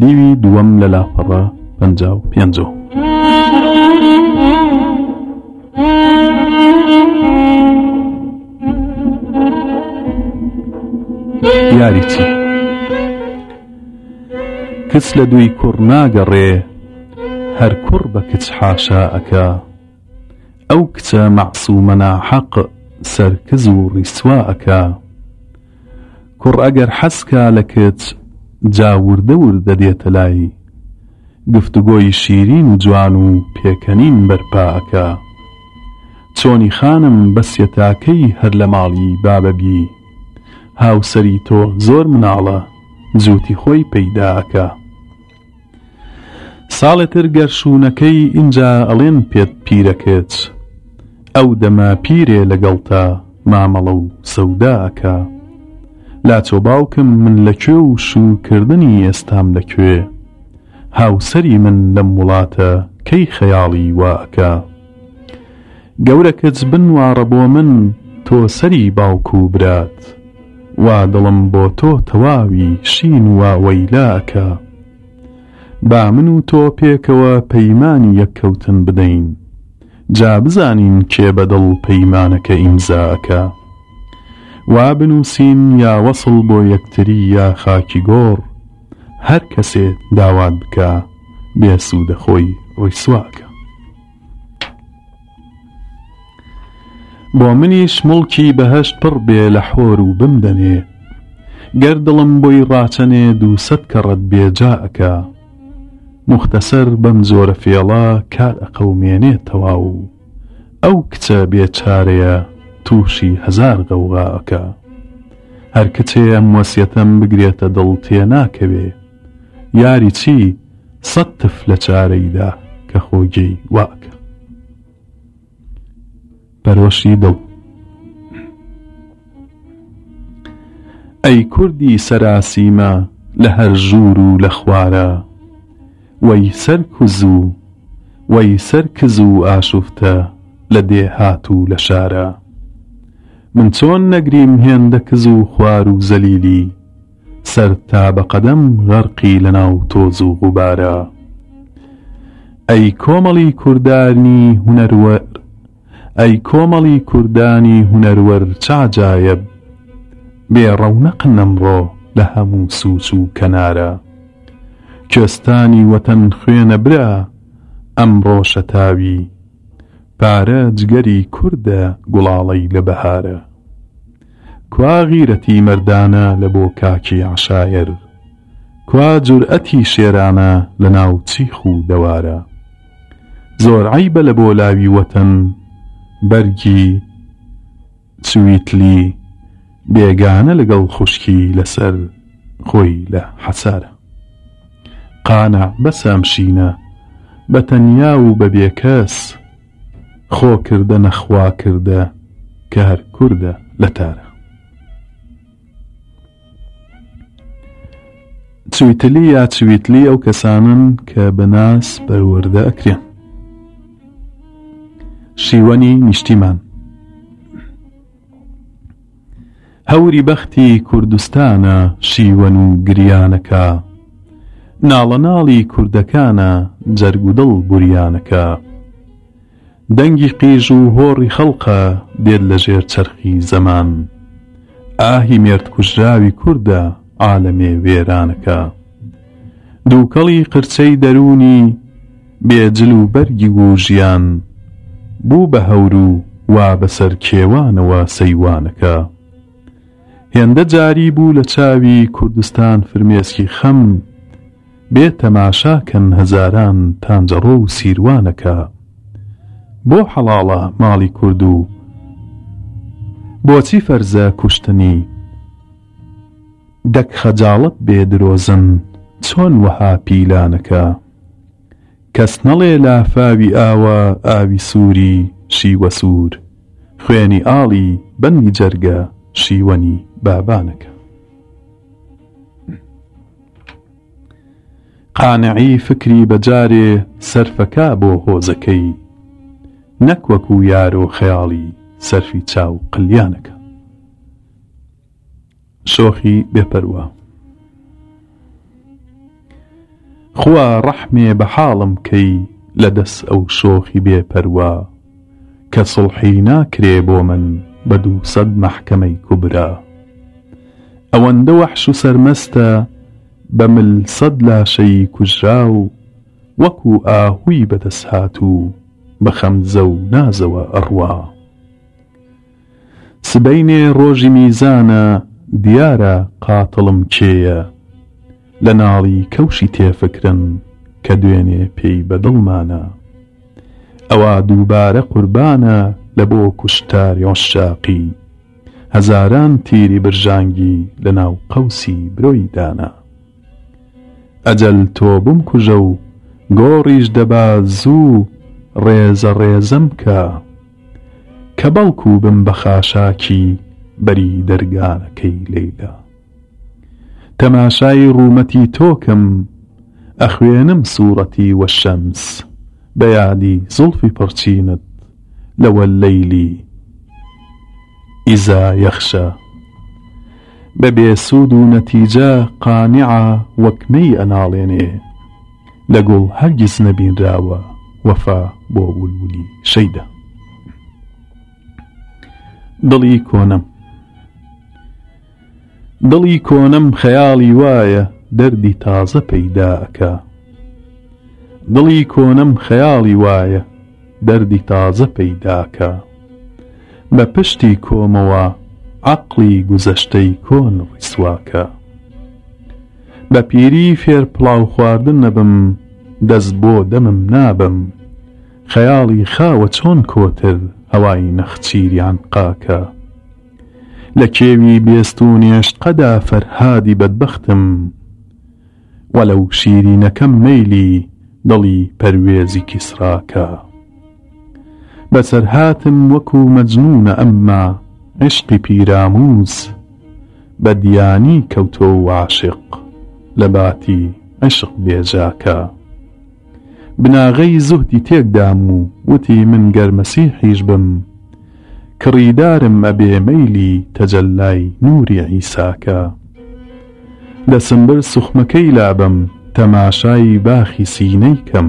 دیوی دووەم لە لاپەڕە پەنجا و پێنجەوە یاری چی کچ لە دووی کوڕ ناگەڕێ هەر کوڕ بە کچ حاشا ئەکا ئەو کچە مەعسوومە ناحەق سەرکز و ڕیسوا ئەکا کوڕ ئەگەر حەز کا لە کچ جا وردە وردە دێتە لای، گفتوگۆی شیرین و جوان و پێکەنین بەرپا ئەکا. چۆنی خانم بەسیە تا کەی هەر لە ماڵی بابە بی؟ هاوسەری تۆ زۆر مناڵە جووتی خۆی پەیدا ئەکا. ساڵێ تر گەر شوونەکەی ئینجا ئەڵێن پێت پیرە کچ ئەو دەمە پیرێ لەگەڵتا مامەڵە و سەودا ئەکا لاچۆ باوکم من لە کوێ و شووکردنی ئێستام لە کوێ هاوسەری من لەم وڵاتە کەی خەیاڵی وا ئەکا. گەورە کچ بنواڕە بۆ من تۆ سەری باوک و برات وا دڵم بۆ تۆ تەواوی شین و واوەیلا ئەکا با من و تۆ پێکەوە پەیمانی یەک کەوتن بدەین جا بزانین کێ بە دڵ پەیمانەکە ئیمزا ئەکا وا بنوسین یا وەسڵ بۆ یەکتری یا خاکی گۆڕ هەر کەسێ داوات بکا بێ سودە خۆی ڕیسوا ئەکا. بۆ منیش موڵکی بەهەشت پڕ بێ لە حۆر و بمدەنێ گەر دڵم بۆی ڕاچەنێ دوو سەد کەڕەت بێ جا ئەکا. موختەسەر بەم جۆرە فێڵە کار ئەقەومێنێ تەواو. ئەو کچە بێ چارەیە توشی هەزار غەوغا ئەکا هەر کچێ ئەم وەسیەتەم بگرێتە دڵ تێناکەوێ یاری چی سەد تف لە چارەی دا کە خۆ گێی وا ئەکا. پەرۆشی دڵ. ئەی کوردی سەراسیمە لە هەر ژوور و لە خوارە، وەی سەر کوز و وەی سەر کز و ئاشوفتە لە دێهات و لە شارا من چۆن نەگریم هێندە کز و خوار و زەلیلی سەر تا بە قەدەم غەرقی لە ناو تۆز و غوبارا ئەی کۆمەڵی کوردارنی هونەروەر ئەی کۆمەڵی کوردانی هونەروەر چاجایەب بێ ڕەونەقن ئەمڕۆ لە هەموو سوچ و کەنارا کوێستانی وەتەن خوێنە برا ئەم ڕۆشە تاوی پارە جگەری کوردە گوڵاڵەی لە بەهارا کوا غیرەتی مەردانە لە بۆ کاکی عەشایەر کوا جورئەتی شێرانە لە ناو چیخ و دەوارا. زۆر عەیبە لە بۆ لاوی وەتەن بەرگی چویتلی بێگانە لەگەڵ خوشکی لەسەر خۆی لە حەسارە قانع بەسە ئەم شینە بە تەنیا و بە بێ کەس خۆ کردە نەخوا کردە کە هەر کوردە لە تارە. چویتلی یا چویتلی ئەو کەسانن کە بە ناس پەروەردە ئەکرێن شیوەنی نیشتیمان هەوری بەختی کوردستانە شیوەن و گریانەکە ناڵەناڵی کوردەکانە جەرگ و دڵ بوریانەکە دەنگی قیژ و هۆڕی خەڵقە دێت لە ژێر چەرخی زەمان ئاهی مێرد کوژراوی کوردە عالەمێ وێرانەکە دووکەڵی قرچەی دەروونی بێ جل و بەرگی و ژیان بوو بە هەور و وا بەسەر کێوانەوە سەیوانەکە. هێندە جاری بوو لە چاوی کوردستان فرمێسکی خەم بێ تەماشا کەن هەزاران تانجەڕۆ و سیروانەکە بۆ حەڵاڵە ماڵی کورد و بۆچی فەرزە کوشتنی دەک خەجاڵەت بێ درۆزن چۆن وەها پیلانەکە. کەس نەڵێ لافاوی ئاوە ئاوی سووری شیوە سوور خوێنی ئاڵی بەندی جەرگە شیوەنی بابانەکە قانعی فکری بە جارێ سەرفەکا بۆ هۆزەکەی نەک وەکوو یارۆ خەیاڵی سەرفی چاو قلیانەکە شۆخی بێ پەروا. خوا ڕەحمێ بە حاڵم بکەی لە دەس ئەو شۆخی بێ پەروا کە سوڵحی ناکرێ بۆ من بە دوو سەد مەحکەمەی کوبرا ئەوەندە وەحش و سەرمەستە بە مل سەد لاشەی کوژراو وەکو ئاهوی بەدەس هاتوو بە خەمزە و نازەوە ئەڕوا. سبەینێ ڕۆژی میزانە دیارە قاتڵم کێیە لە ناڵی کەوشی تێفکرن کە دوێنێ پێی بە دڵمانە ئەوا دووبارە قوربانە لە بۆ کوشتاری عەشاقی هەزاران تیری برژانگی لە ناو قەوسی برۆی دانا ئەجەل تۆ بمکوژە و گۆڕیش دەبا زوو ڕێزە ڕێزەم کە. کە بەڵکو بم بە خاشاکی بەری دەرگاکەی لەیلا تەماشای ڕوومەتی تۆ کەم ئەخوێنم سوڕەتی وەشەمس بە یادی زوڵفی پڕچینت لە وەللەیلی ئیزا یەخشە بە بێسوود و نەتیجە قانعە وەک نەی ئەناڵێنێ. لە گوڵ هەرگیز نەبینراوە وەفا بۆ ولولی شەیدا دڵی کۆنم دڵی کۆنم خەیاڵی وایە دەردی تازە پەیداکە دڵی کۆنم خەیاڵی وایە دەردی تازە پەیداکە بە پشتی کۆمەوە عەقڵی گوزەشتەی کۆن ڕیسواکە بە پیری فێر پڵاو خواردن نەبم دەست بۆ دەمم نابەم خەیاڵی خاوە چۆن کۆتر هەوای نەخچیریان قاکە لە کێوی بێستونێشقەدا فەرهادی بەدبەختم وەلەو شیرینەکەم مەیلی دڵی پەروێزی کیسراکە. بەسەرهاتم وەکو مەجنونە ئەمما عیشقی پیراموز بە دیانی کەوتۆ و عاشق لە باتی عیشق بێجاکە بناغەی زوهدی تێک دام و وتی من گەر مەسیحیش بم کڕیدارم ئەبێ مەیلی تەجەلای نوری عیساکە لە سمبر سوخمەکەی لابەم تەماشای باخی سینەی کەم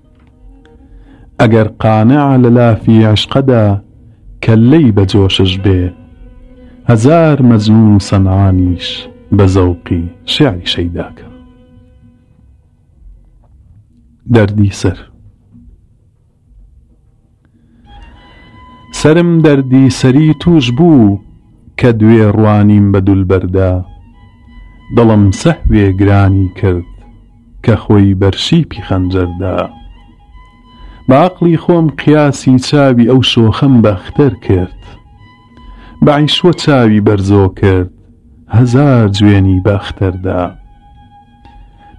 ئەگەر قانع لە لافی عەشقەدا کەللەی بە جۆشش بێ هەزار مەجنوون و سەنعانیش بە زەوقی شێعری شەیدا کە دەردی سەر. سەرم دەردی سەری تووش بوو کە دوێ ڕوانیم بە دولبەردا دڵم سەهوێ گرانی کرد کە خۆی بەر شیپی خەنجەر دا بە عەقڵی خۆم قیاسی چاوی ئەو شۆخەم بە ئەختەر کرد بە عیشوە چاوی بەرزۆ کرد هەزار جوێنی بە ئەختەر دا.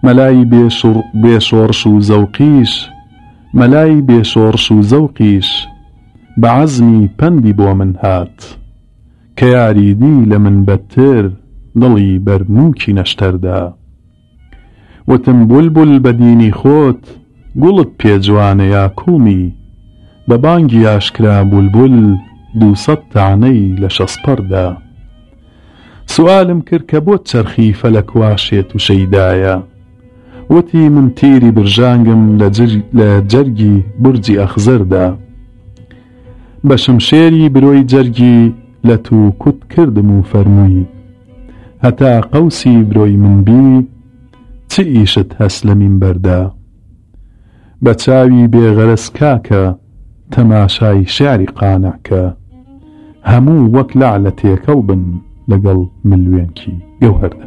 مەلای بێ شڕ بێ شۆڕش و زەوقیش مەلای بێ شۆڕش و زەوقیش بە عەزمی پەندی بۆ من هات کە یاری دی لە من بەدتر دڵی بەر نووکی نەشتەر دا وتم بولبول بە دینی خۆت گوڵت پێ جوانە یا کوڵمی بە بانگی ئاشکرا بولبول دوو سەد تانەی لە شەسپەر دا. سوالم کرد کە بۆ چەرخی فەلەک وا شێت و شەیدایە وتی من تیری برژانگم لە جەرگی بورجی ئەخزەردا بە شمشێری برۆی جەرگی لەت و کوت کردم و فەرمووی هەتا قەوسی برۆی من بی چ ئیشت هەس لە مینبەردا؟ بە چاوی بێ غەرەز کاکە تەماشای شعری قانع کە هەموو وەک لەعلە تێکەڵ بن لەگەڵ ملوێنکی گەوهەردا.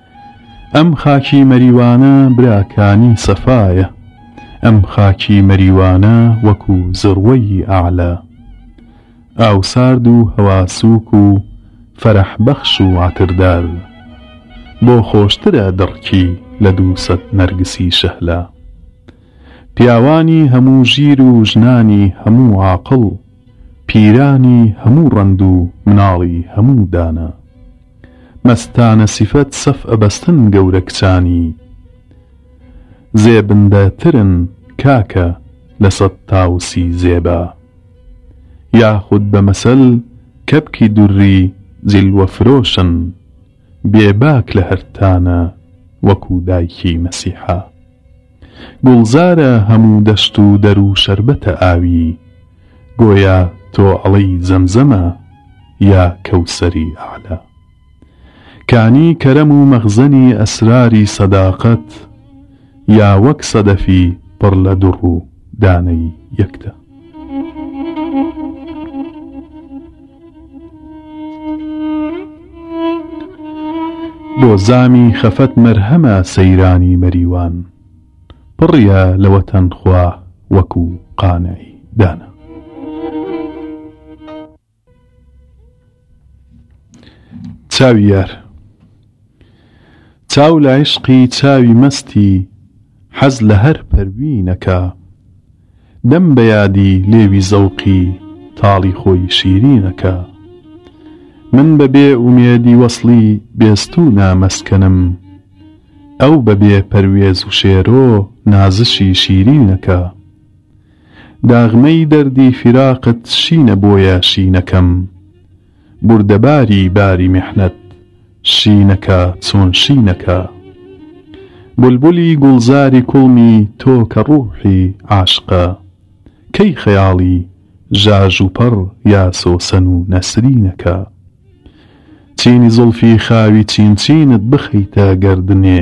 ئەم خاکی مەریوانە برا کانی سەفایە ئەم خاکی مەریوانە وەکو زڕوەی ئەعلا ئاو سارد و هەوا سووک و فەرەح بەخش و عەتردار بۆ خۆشترە دڕکی لە دوو سەد نەرگسی شەهلا پیاوانی هەموو ژیر و ژنانی هەموو عاقڵ پیرانی هەموو ڕەند و مناڵی هەموو دانا مەستانە سیفەت سەف ئەبەستن گەورە کچانی زێبندە ترن کاکە لە سەد تاوسی زێبا یاخود بە مەسەل کەپکی دوری جیلوە فرۆشن. بێ باک لە هەر تانە وەکو دایکی مەسیحا گوڵزارە هەموو دەشت و دەرو شەربەتە ئاوی گۆیا تۆ ئەڵێی زەمزەمە یا کەوسەری ئەعلا کانی کەرەم و مەخزەنی ئەسراری سەداقەت یا وەک سەدەفی پڕ لە دڕ و دانەی یەکتا. بۆ زامی خەفەت مەرهەمە سەیرانی مەریوان پڕیە لە وەتەن خوا وەکو قانعی دانا. چاوی یار چاو لە عیشقی چاوی مەستی حەز لە هەر پەروینەکا دەم بە یادی لێوی زەوقی تاڵی خۆی شیرینەکا من بە بێ ئومێدی وەسڵی بێستوو نامەسکەنم ئەو بە بێ پەروێز و شێرۆ نازشی شیرینەکا. داغمەی دەردی فیراقت شینە بۆیە شینەکەم بوردەباری باری میحنەت شینەکە چۆن شینەکە بولبولی گوڵزاری کوڵمی تۆ کە ڕوحی عاشقە کەی خەیاڵی ژاژوپەڕ یا سۆسەن و نەسرینەکە چینی زوڵفی خاوی چین چینت بخەیتە گەردنێ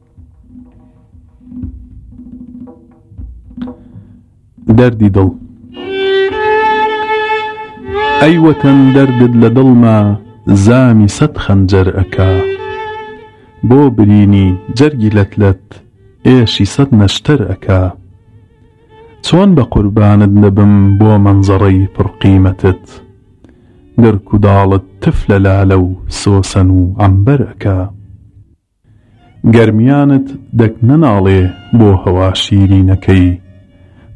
دەردی دڵ ئەی وەتەن دەردت لە دڵما زامی سەد خەنجەر ئەکا بۆ برینی جەرگی لەت لەت ئێشی سەد نەشتەر ئەکا چۆن بە قوربانت نەبم بۆ مەنزەڕەی پڕ قیمەتت گڕ کوداڵت تف لە لالە و سۆسەن و عەمبەر ئەکا. گەرمیانت دەک نەناڵێ بۆ هەوا شیرینەکەی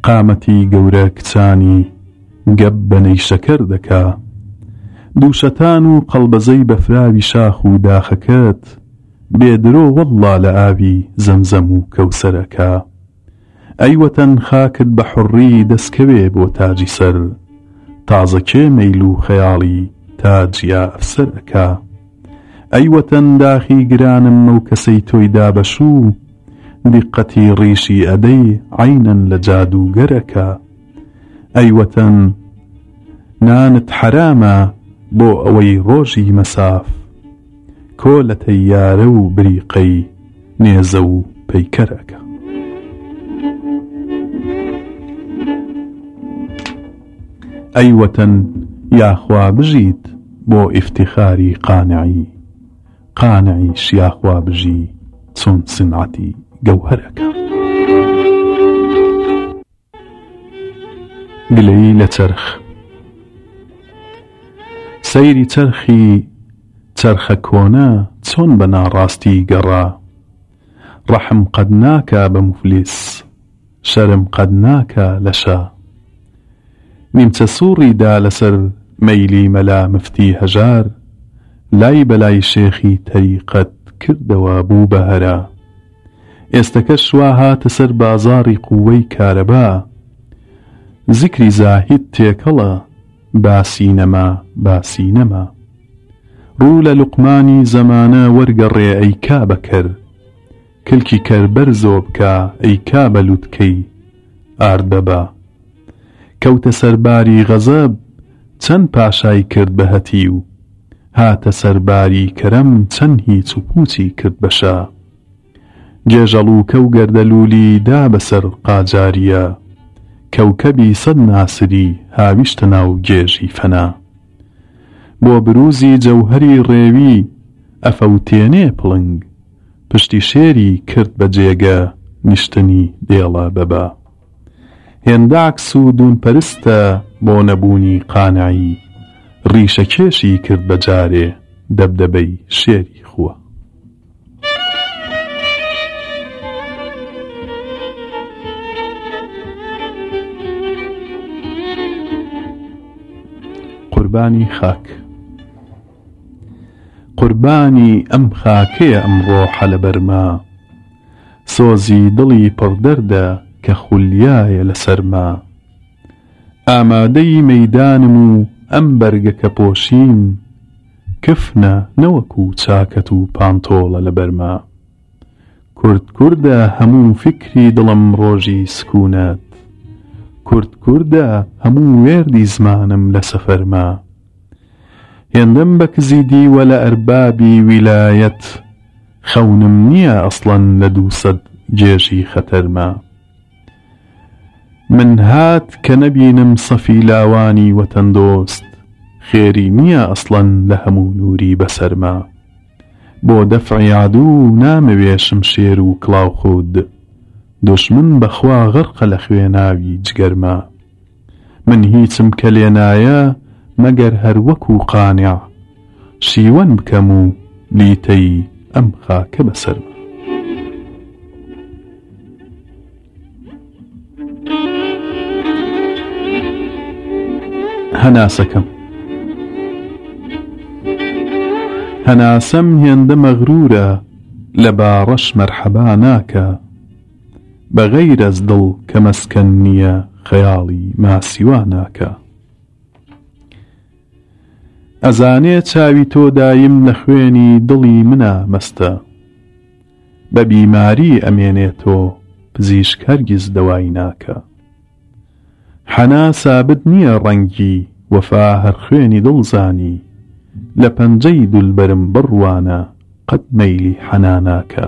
قامەتی گەورە کچانی گەپ بە نەیشەکەر دەکا دووشەتان و قەڵبەزەی بەفراوی شاخ و داخەکەت بێ درۆ وەڵڵا لە ئاوی زەمزەم و کەوسەر ئەکا. ئەی وەتەن خاکت بە حوڕی دەست کەوێ بۆ تاجی سەر تازە کێ مەیل و خەیاڵی تاج یا ئەفسەر ئەکا ئەی وەتەن داخی گرانم ئەو کەسەی تۆی دابەشوو دیقەتی ڕیشی ئەدەی عەینەن لە جادووگەر ئەکا ئەی وەتەن نانت حەرامە بۆ ئەوەی ڕۆژی مەساف کۆ لە تەیارە و بریقەی نێزە و پەیکەر ئەکا. ئەی وەتەن یاخوا بژیت بۆ ئیفتیخاری قانعی قانعیش یاخوا بژی چۆن سنعەتی گەوهەر ئەکا. گلەیی لە چەرخ سەیری چەرخی چەرخە کۆنە چۆن بە ناڕاستی گەڕا ڕەحم قەت ناکا بە موفلیس شەرم قەت ناکا لە شا نیمچە سوڕی دا لەسەر مەیلی مەلا مفتی هەژار لای بەلای شێخی تەریقەت کردەوە بوو بە هەرا ئێستەکە سوا هاتە سەر بازاڕی قوەی کارەبا زیکری زاهید تێکەڵە باسی نەما باسی نەما ڕوو لە لوقمانی زەمانە وەرگەڕێ ئەی کابە کەر کلکی کەر بەرزۆ بکا ئەی کابە لوتکەی ئارد بەبا. کەوتە سەر باری غەزەب چەن پاشای کرد بە هەتیو هاتە سەر باری کەرەم چەن هیچ و پوچی کرد بە شا گێژەڵوکە و گەردەلولی دا بە سەر قاجاریە کەوکەبی سەد ناسری هاویشتە ناو گێژی فەنا بۆ بروزی جەوهەری ڕێوی ئەفەوتێنێ پڵنگ پشتی شێری کرد بە جێگە نیشتنی دێڵە بەبا. هێنداک سوودون پەرستە بۆ نەبوونی قانعی ڕیشە کێشی کرد بە جارێ دەبدەبەی شێری خووە. قوربانی خاک قوربانی ئەم خاکەیە ئەمڕۆ حەلەبەرمە سۆزی دڵی پڕ دەردە کە خولیایە لە سەرما ئامادەی مەیدانم و ئەم بەرگە کە پۆشیم کفنە نەوەکو چاکەت و پانتۆڵە لە بەرما کورد کوردە هەموو فیکری دڵم ڕۆژی سکونت کورد کوردە هەموو وێردی زمانم لە سەفەرما. هێندەم بە کزی دیوە لە ئەربابی ویلایەت خەونم نیە ئەسڵەن لە دوو سەد گێژی خەتەرمە من هات کە نەبینم سەفی لاوانی وەتەن دۆست خێری نیە ئەسڵەن لە هەموو نوری بەسەرمە بۆ دەفعی عەدوو نامەوێ شمشێر و کڵاو خود دوژمن بەخوا غەرقە لە خوێناوی جگەرمە. من هیچم کە لێ نایە مەگەر هەر وەکوو قانع شیوەن بکەم و لیتەی ئەم خاکە بە سەرما. هەناسەکەم هەناسەم هێندە مەغروورە لە باڕەش مەرحەبا ناکا. بە غەیر ئەز دڵ کە مەسکەن نییە خەیاڵی ماسیوا ناکا ئەزانێ چاوی تۆ دایم لە خوێنی دڵی منا مەستە بە بیماری ئەمێنێ تۆ پزیشک هەرگیز دەوای ناکا حەنا سابت نییە ڕەنگی وەفا هەر خوێنی دڵ زانی لە پەنجەی دولبەرم بڕوانە قەت مەیلی حەنا ناکا.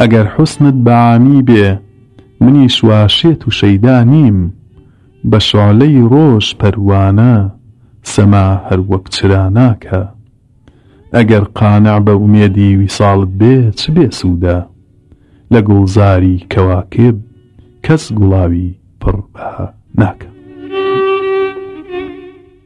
ئەگەر حوسنت بەعامی بێ منیش وا شێت و شەیدا نیم بە شۆعلەی ڕۆژ پەروانە سەما هەر وەک چرا ناکا ئەگەر قانع بە ئومێدی ویساڵت بێ چ بێسوودە لە گوڵزاری کەواکب کەس گوڵاوی پڕ بەها ناکا.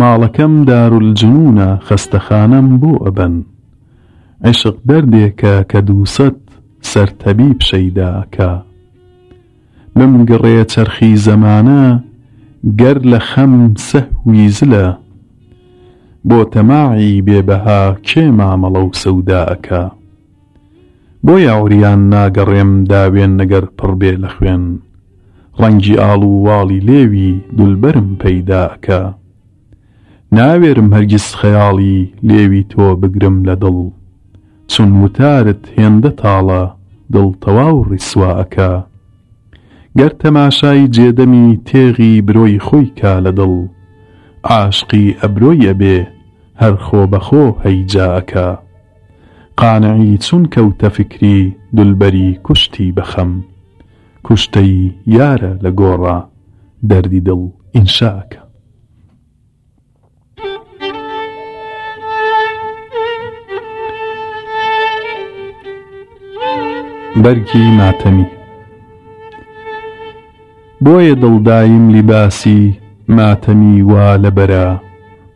ماڵەکەم دارولجنونە خەستەخانەم بۆ ئەبەن عیشق دەردێکە کە دووسەت سەر تەبیب شەیدا ئەکا بم گڕێ چەرخی زەمانە گەر لە خەم سەهوی زلە بۆ تەماعی بێ بەها کێ مامەڵە و سەودا ئەکا؟ بۆیە عوریان ناگەڕێم داوێن نەگەر پڕ بێ لە خوێن ڕەنگی ئاڵ و واڵی لێوی دولبەرم پەیدا کە ناوێرم هەرگیز خەیاڵی لێوی تۆ بگرم لە دڵ چون وتارت هێندە تاڵە دڵ تەواو ڕیسوا ئەکا گەر تەماشای جێدەمی تێغی برۆی خۆی کا لە دڵ عاشقی ئەبرۆی ئەبێ هەر خۆ بە خۆ هەیجا ئەکا. قانعی چون کەوتە فکری دولبەری کوشتی بە خەم کوشتەی یارە لە گۆڕا دەردی دڵ ئینشا ئەکا. بەرگی ماتەمی بۆیە دڵدایم لیباسی ماتەمی وا لە بەرە،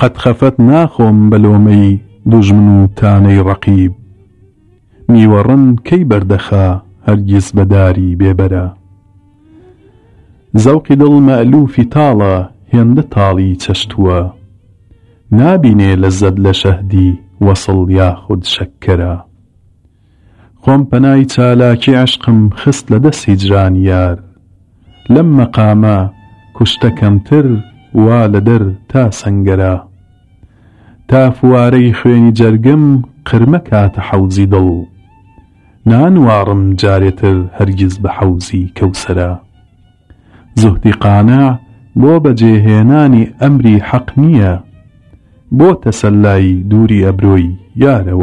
قەت خەفەت ناخۆم بە لۆمەی دوژمن و تانەی ڕەقیب میوە ڕن کەی بەر دەخا هەرگیز بە داری بێ بەرە زەوقی دڵ مەئلوفی تاڵە هێندە تاڵی چەشتووە نابینێ لەززەت لە شەهدی وەسڵ یاخود شەککەرە خۆم پەنای چالاکی عەشقم خست لە دەست هیجرانی یار لەم مەقامە کوشتە کەمتر وا لە دەر تا سەنگەرە تا فوارەی خوێنی جەرگم قرمە کاتە حەوزی دڵ نانواڕم جارێ تر هەرگیز بە حەوزی کەوسەرە زوهدی قانع بۆ بەجێ هێنانی ئەمری حەق نییە بۆ تەسەلای دووری ئەبرۆی یارە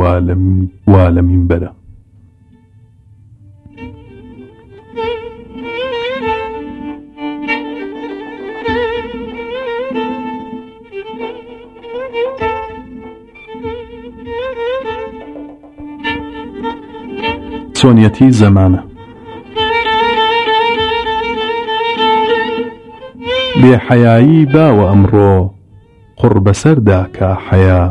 وا لە مینبەرە. چۆنیەتی زەمانە بێحەیایی باوە ئەمڕۆ قوڕ بەسەر داکا حەیا.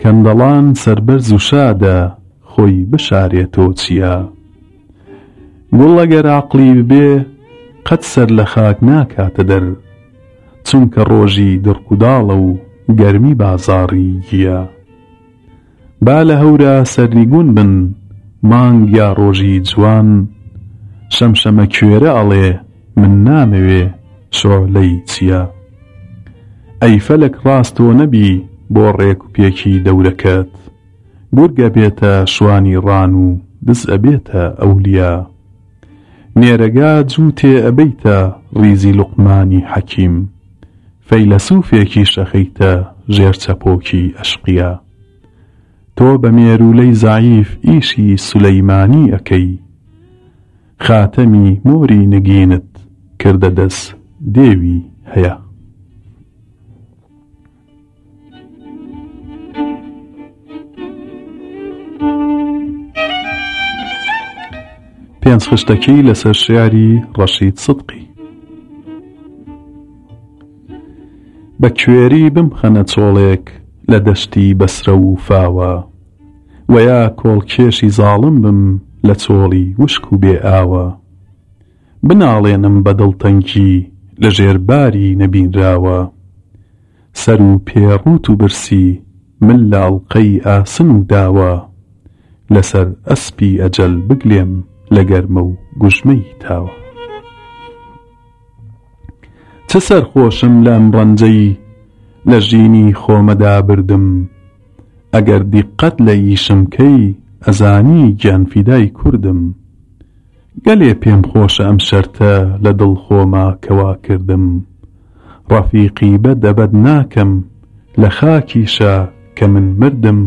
کەندەڵان سەربەرز و شادە خۆی بشارێ تۆ چیا. گوڵ ئەگەر عەقڵی ببێ قەت سەر لە خاک ناکاتە دەر چونکە ڕۆژی دڕکوداڵە و گەرمی بازاڕی گیا. با لە هەورا سەرنیگون بن مانگ یا ڕۆژی جوان شەمشەمە کوێرە ئەڵێ من نامەوێ شۆلەی چیا ئەی فەلەک ڕاست تۆ نەبی بۆ ڕێک و پێکی دەورەکەت گورگ ئەبێتە شوانی ڕان و دز ئەبێتە ئەولیا نێرەگا جوو تێ ئەبەیتە ڕیزی لوقمانی حەکیم. فەیلەسوفێکی شەخیتە ژێر چەپۆکی ئەشقیا تۆ بە مێروولەی زەعیف ئیشی سولەیمانی ئەکەی خاتەمی مۆری نگینت کردە دەس دێوی هەیە. پێنج خشتەکی لەسەر شاری ڕەشید سدقی بە کوێری بمخەنە چۆڵێک لە دەشتی بەسرە و فاوە وەیا کۆڵکێشی زاڵم بم لە چۆڵی وشک و بێ ئاوە بناڵێنم بە دڵتەنگی لە ژێر باری نەبینراوە سەر و پێ ڕووت و برسی مل لە ئەڵقەی ئاسن و داوە لە سەر ئەسپی ئەجەل بگلێم لە گەرمە و گوژمەی تاوە چ سەرخۆشم لە ئەم ڕەنجەی لە ژینی خۆمەدا بردم ئەگەر دیققەت لە ئیشم کەی ئەزانی گیانفیدای کوردم. گەلێ پێم خۆشە ئەم شەرتە لە دڵ خۆما کەوا کردم ڕەفیقی بە دەبەت ناکەم لە خاکیشا کە من مردم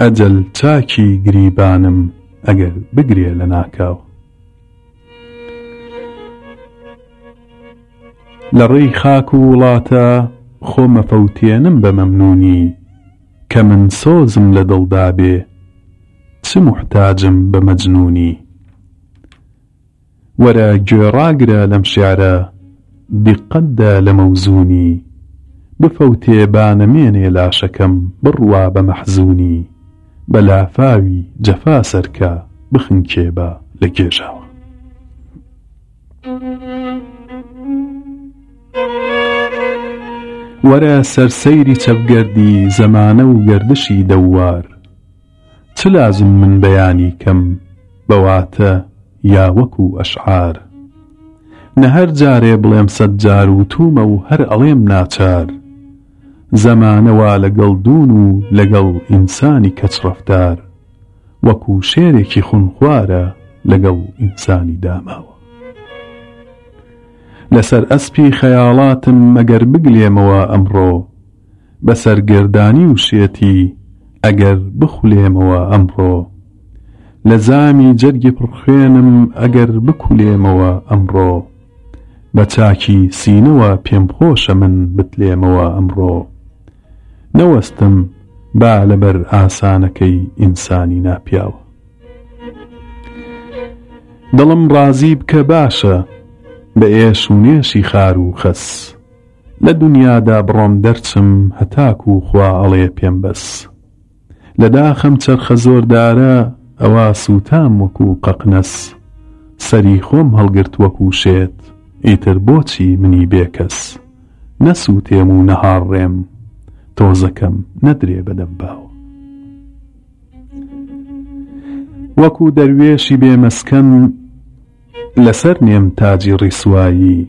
ئەجەل چاکی گریبانم ئەگەر بگرێ لە ناکاو لە ڕێی خاک و وڵاتە خۆ مەفەوتێنم بە مەمنونی کە من سۆزم لە دڵ دابێ چ موحتاجم بە مەجنوونی. وەرە گوێ ڕاگرە لەم شیعرە دیقەت دە لە مەوزوونی بفەوتێ با نەمێنێ لاشەکەم بڕوا بە مەحزوونی بە لافاوی جەفا سەرکە بخنکێ با لە گێژاوە. وەرە سەر سەیری چەپگەردی زەمانە و گەردشی دەووار. چ لازم من بەیانی کەم بە واتە یا وەکو ئەشعار نە هەر جارێ بڵێم سەد جار وتوومە و هەر ئەڵێم ناچار زەمانە وا لەگەڵ دوون و لەگەڵ ئینسانی کەچ ڕەفتار وەکو شێرێکی خونخوارە لەگەڵ ئینسانی داماوە لەسەر ئەسپی خەیاڵاتم ئەگەر بگلێمەوە ئەمڕۆ بە سەرگەردانی وشێتی، ئەگەر بخولێمەوە ئەمڕۆ. لە زامی جەرگی پڕ خوێنم ئەگەر بکولێمەوە ئەمڕۆ. بە چاکی سینەوە پێم خۆشە من بتلێمەوە ئەمڕۆ. نەوەستم با لە بەر ئاسانەکەی ئینسانی ناپیاوە. دڵم ڕازی بکە باشە بە ئێش و نێشی خار و خەس. لە دونیادا بڕۆم دەرچم هەتاکو خوا ئەڵێ پێم بەس لە داخەم چەرخە زۆردارە ئەوا سووتام وەکو قەقنەس سەری خۆم هەڵگرت وەکو شێت ئیتر بۆچی منی بێ کەس نەسووتێم و نەهاڕڕێم تۆزەکەم نەدرێ بە دەم باو وەکو دەروێشی بێ مەسکەن لەسەر نێم تاجی ڕیسوایی.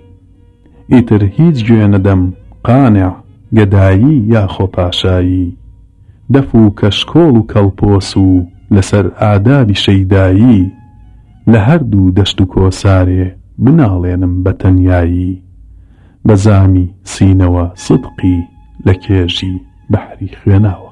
ئیتر هیچ گوێ نەدەم قانع گەدایی یا خۆ پاشایی. دەف و کەشکۆڵ و کەڵپۆس و لەسەر ئادابی شەیدایی. لە هەر دوو دەشت و کۆسارێ بناڵێنم بە تەنیایی. بە زامی سینەوە سدقی لە کێژی بەحری خوێناوە.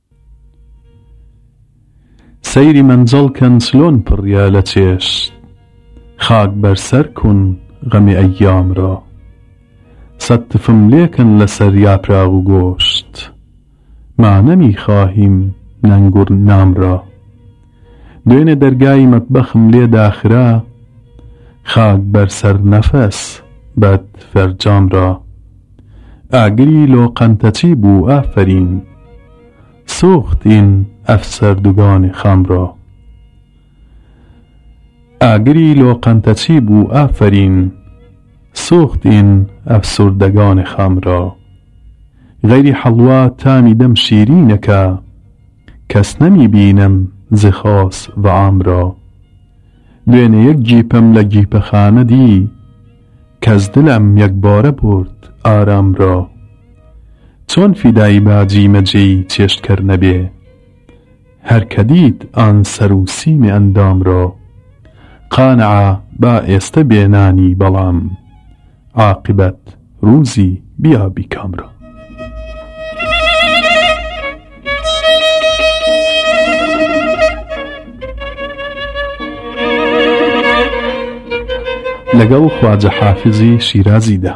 سەیری مەنجەڵ کەن چلۆن پڕیە لە چێشت خاک بەر سەر کون غەمی ئەیام را سەد تفم لێ کەن لە سەر یاپراغ و گۆشت ما نەمی خاهیم نەنگ و نام را. دوێنێ دەرگای مەتبەخم لێ داخرا خاک بەر سەر نەفەس بەت فەرجام را ئاگری لۆ قەنتەچی بوو ئافەرین سوخت این ئەفسەردگان خام را ئاگری لۆ قەنتەچی بوو ئافەرین سوخت این ئەفسوردەگان خام را. غەیری حەڵوا تامی دەم شیرینە کە کەس نەمی بینم ز خاس و عام را. دوێنێ یەک گیپم لە گیپەخانە دی کەس دلم یەکبارە برد ئارام را. چۆن فیدایی باجی مەجێی چێشتکەر نەبێ؟ هەر کە دیت ئان سەر و سیمی ئەندام را قانعە با ئێستە بێ نانی بەڵام عاقبەت روزی بیا بیکام را. لەگەڵ خواجە حافزی شیرازیدا.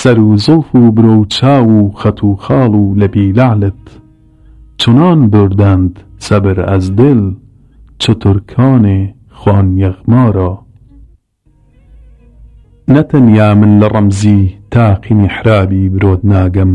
سەر و زوڵف و برۆ و چاو و خەت و خاڵ و لەبی لەعلت چنان بردەند سەبر ئەز دل چو ترکانێ خوان یەغما را. نە تەنیا من لە ڕەمزی تاقی میحرابی برۆت ناگەم،